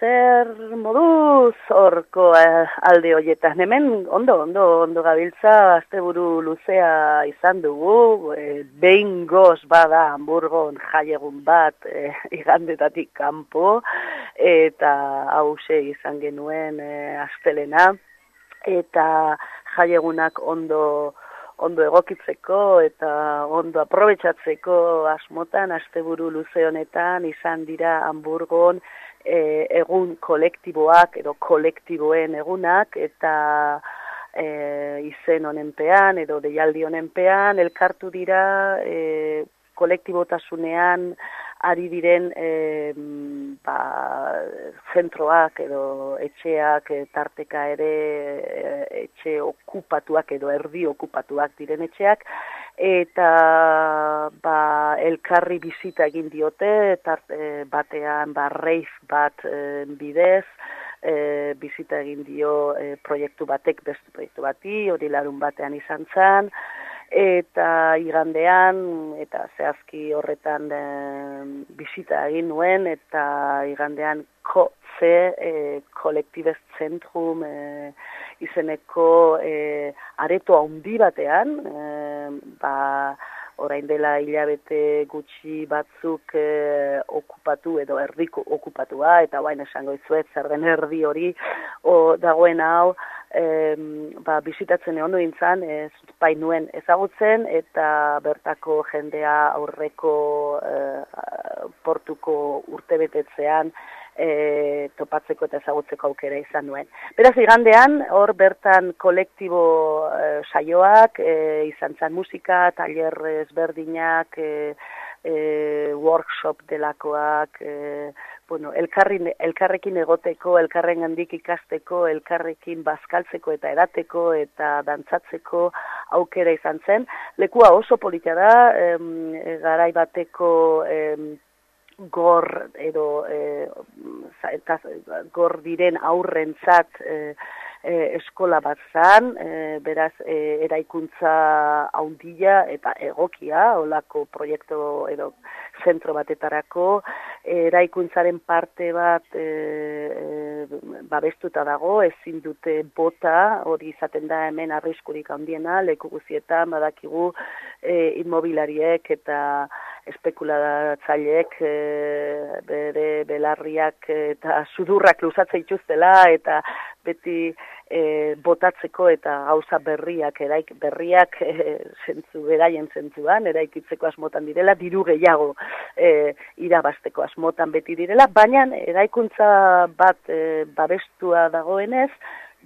zer moduz horko eh, alde horietan. Hemen ondo, ondo, ondo gabiltza, asteburu luzea izan dugu, eh, behin goz bada hamburgon jaiegun bat eh, igandetatik kanpo, eta hause izan genuen eh, astelena, eta jaiegunak ondo ondo egokitzeko eta ondo aprobetsatzeko asmotan asteburu luze honetan izan dira Hamburgon e, egun kolektiboak edo kolektiboen egunak eta e, izen honenpean edo deialdi honenpean elkartu dira e, kolektibotasunean ari diren e, ba, zentroak edo etxeak e, tarteka ere e, etxe okupatuak edo erdi okupatuak diren etxeak eta ba, elkarri bizita egin diote tart, e, batean ba, reiz bat e, bidez e, bizita egin dio e, proiektu batek beste proiektu bati hori larun batean izan zen. Eta igandean eta zehazki horretan e, bisita egin nuen eta igandean ko ze e, kolektibez zentrum e, izeneko e, areto handi batean e, ba orain dela hilabete gutxi batzuk e, okupatu edo erdiko okupatua eta baina esango izuet zer den erdi hori o, dagoen hau e, ba, bisitatzen egon duintzan, ez bai nuen ezagutzen, eta bertako jendea aurreko e, portuko urtebetetzean e, topatzeko eta ezagutzeko aukera izan nuen. Beraz, igandean, hor bertan kolektibo e, saioak, e, izan zan musika, taller ezberdinak, e, e, workshop delakoak, e, bueno, elkarrin, elkarrekin egoteko, elkarren handik ikasteko, elkarrekin bazkaltzeko eta edateko eta dantzatzeko aukera izan zen. Lekua oso politia da, em, garai bateko em, gor edo e, gor diren aurrentzat e, e, eskola bat zan, e, beraz e, eraikuntza haundila eta egokia, olako proiektu edo zentro batetarako, eraikuntzaren parte bat e, e, babestuta dago, ezin dute bota, hori izaten da hemen arriskurik handiena, leku guzietan badakigu e, inmobilariek eta espekulatzaileek e, bere belarriak eta sudurrak luzatzen ituztela eta beti e, botatzeko eta gauza berriak eraik berriak e, zentzu beraien zentzuan eraikitzeko asmotan direla diru gehiago e, irabasteko asmotan beti direla baina eraikuntza bat e, babestua dagoenez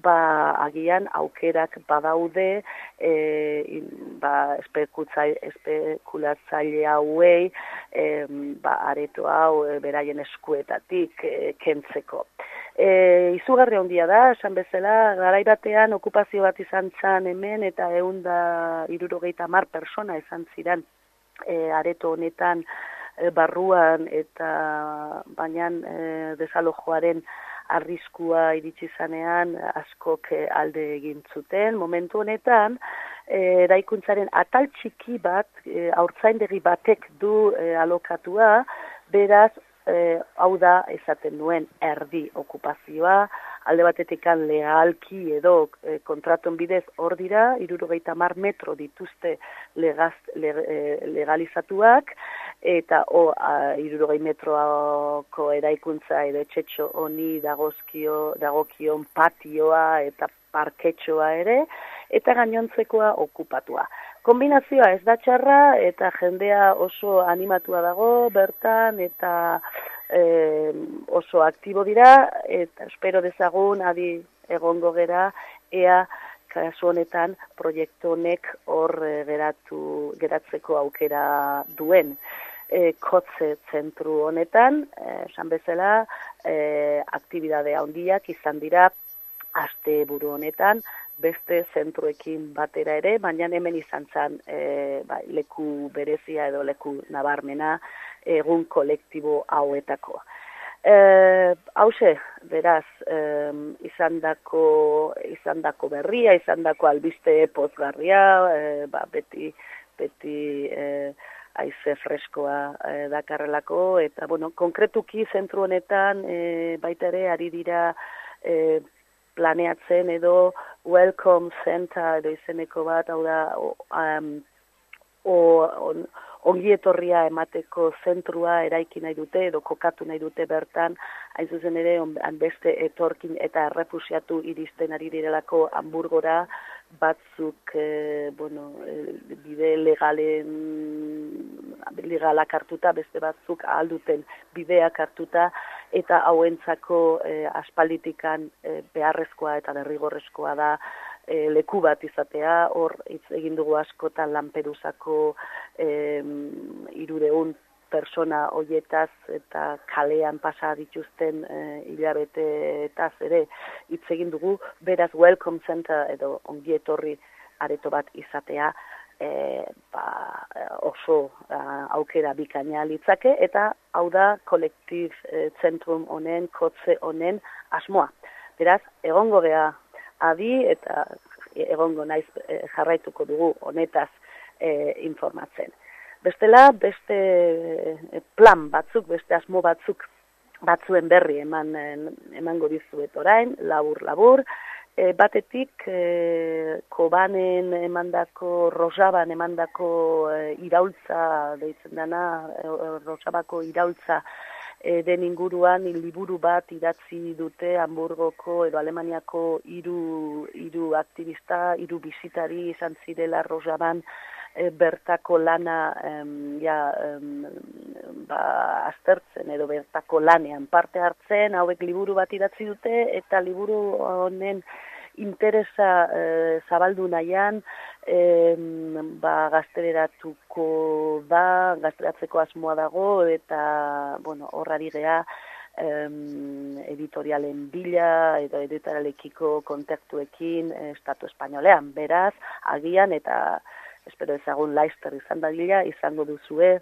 ba agian aukerak badaude e, ba espekulatzaile hauei e, ba areto hau e, beraien eskuetatik e, kentzeko. E, izugarri handia da, esan bezala, garai batean okupazio bat izan zan hemen eta egun da irurogeita mar persona izan ziren e, areto honetan e, barruan eta baina e, desalojoaren arriskua iritsi zanean askok e, alde egin zuten. Momentu honetan, e, eraikuntzaren atal txiki bat, e, aurtzaindegi batek du e, alokatua, beraz e, hau da esaten duen erdi okupazioa, alde batetik legalki edo e, kontratuen bidez hor dira, irurogeita mar metro dituzte legaz, e, legalizatuak, eta o, a, irurogei metroako eraikuntza edo etxetxo honi dagozkio, dagokion patioa eta parketxoa ere, eta gainontzekoa okupatua. Kombinazioa ez da txarra eta jendea oso animatua dago bertan eta e, oso aktibo dira eta espero dezagun adi egongo gera ea kasu honetan proiektu honek hor e, geratu geratzeko aukera duen e, kotze zentru honetan e, esan bezala e, aktibidade handiak izan dira aste buru honetan beste zentruekin batera ere, baina hemen izan zen e, ba, leku berezia edo leku nabarmena egun kolektibo hauetako. E, hause, beraz, e, izan, dako, izan dako berria, izan dako albiste pozgarria, e, ba, beti, beti e, aize freskoa e, dakarrelako, eta, bueno, konkretuki zentru honetan, e, baita ere, ari dira e, planeatzen edo welcome center edo izeneko bat, hau da, o, um, o, on, etorria emateko zentrua eraiki nahi dute edo kokatu nahi dute bertan, hain zuzen ere beste etorkin eta refusiatu iristen ari direlako Hamburgora, batzuk e, bueno, e, bide legalen legalak hartuta, beste batzuk ahalduten bideak hartuta, eta hauentzako e, aspalitikan e, beharrezkoa eta derrigorrezkoa da e, leku bat izatea, hor hitz egin dugu askotan Lampedusako e, irureun persona hoietaz eta kalean pasa dituzten e, hilabete eta ere hitz egin dugu, beraz welcome center edo ongietorri areto bat izatea e, ba, oso aukera bikaina litzake eta hau da kolektiv e, zentrum honen, kotze honen asmoa. Beraz, egongo gea adi eta egongo naiz e, jarraituko dugu honetaz e, informatzen. Bestela, beste e, plan batzuk, beste asmo batzuk batzuen berri eman emango dizuet orain, labur labur, e, batetik e, kobanen emandako, rosaban emandako e, iraultza, deitzen dana, e, rosabako iraultza e, den inguruan liburu bat idatzi dute Hamburgoko edo Alemaniako hiru hiru aktivista, hiru bizitari izan zirela Rosaban e, bertako lana ja ba, aztertzen edo bertako lanean parte hartzen, hauek liburu bat idatzi dute eta liburu honen interesa e, zabaldu nahian e, ba, gaztereratuko da, gazteratzeko asmoa dago eta bueno, horrari gea editorialen bila edo editorialekiko kontaktuekin eh, Estatu Espainolean. Beraz, agian eta espero ezagun laister izan dadila, izango duzue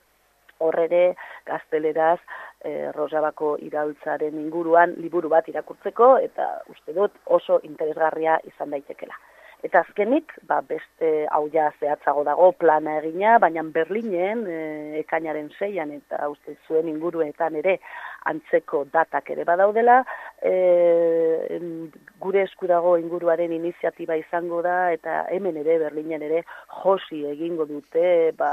horrere gazteleraz e, Rosabako iraultzaren inguruan liburu bat irakurtzeko eta uste dut oso interesgarria izan daitekela. Eta azkenik, ba, beste hau ja zehatzago dago plana egina, baina Berlinen e, ekainaren zeian eta uste zuen inguruetan ere antzeko datak ere badaudela, e, gure esku dago inguruaren iniziatiba izango da eta hemen ere Berlinen ere josi egingo dute, ba,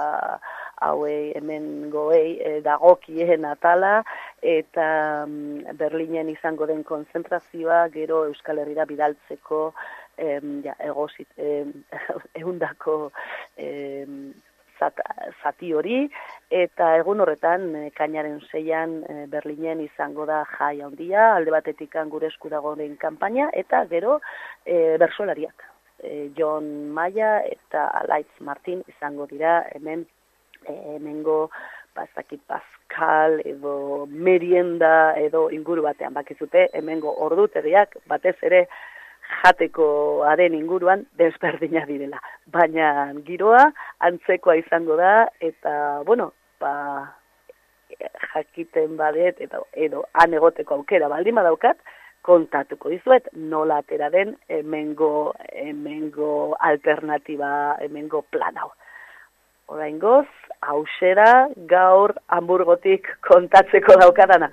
hauei hemen goei e, dagokien atala eta mm, Berlinen izango den konzentrazioa gero Euskal Herrira bidaltzeko em, ja, egozit, em, eundako em, zati hori, eta egun horretan, e, kainaren zeian e, Berlinen izango da jai handia, alde batetik gure esku dago den kanpaina, eta gero e, bersolariak. E, John Maia eta Alaitz Martin izango dira hemen hemengo bazakit Pascal edo merienda edo inguru batean bakizute hemengo orduteriak batez ere jateko aren inguruan desberdina direla. Baina giroa antzekoa izango da eta, bueno, ba, jakiten badet eta edo han egoteko aukera baldin badaukat, kontatuko dizuet nola atera den hemengo hemengo alternativa, hemengo plan hau. Oraingoz, hausera gaur Hamburgotik kontatzeko daukadana.